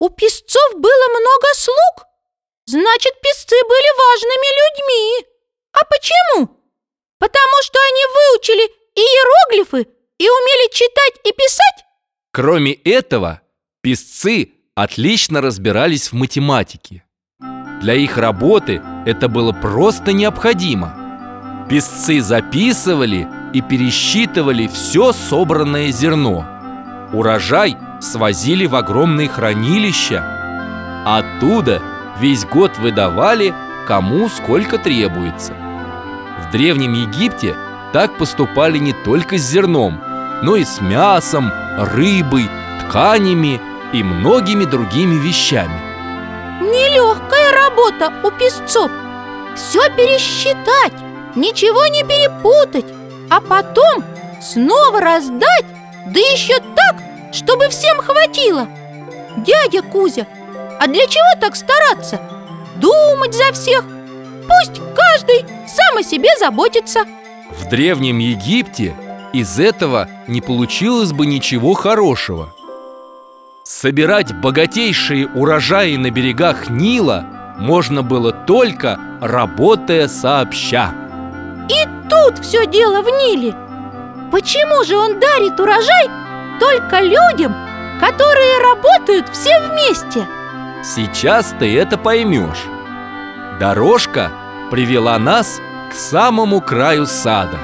у песцов было много слуг. Значит, песцы были важными людьми. А почему? Потому что они выучили иероглифы и умели читать и писать? Кроме этого, песцы отлично разбирались в математике. Для их работы это было просто необходимо. Песцы записывали и пересчитывали все собранное зерно. Урожай свозили в огромные хранилища. Оттуда весь год выдавали, кому сколько требуется. В Древнем Египте так поступали не только с зерном, но и с мясом, рыбой, тканями и многими другими вещами. Нелегкая работа у песцов. Все пересчитать, ничего не перепутать, а потом снова раздать, да еще так, чтобы всем хватило. Дядя Кузя, а для чего так стараться? Думать за всех. Пусть каждый сам о себе заботится. В Древнем Египте из этого не получилось бы ничего хорошего. Собирать богатейшие урожаи на берегах Нила можно было только работая сообща. И тут все дело в Ниле. Почему же он дарит урожай только людям, которые работают все вместе? Сейчас ты это поймешь. Дорожка привела нас к самому краю сада.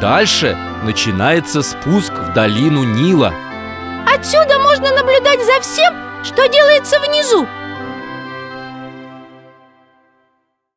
Дальше начинается спуск в долину Нила. Отсюда можно наблюдать за всем, что делается внизу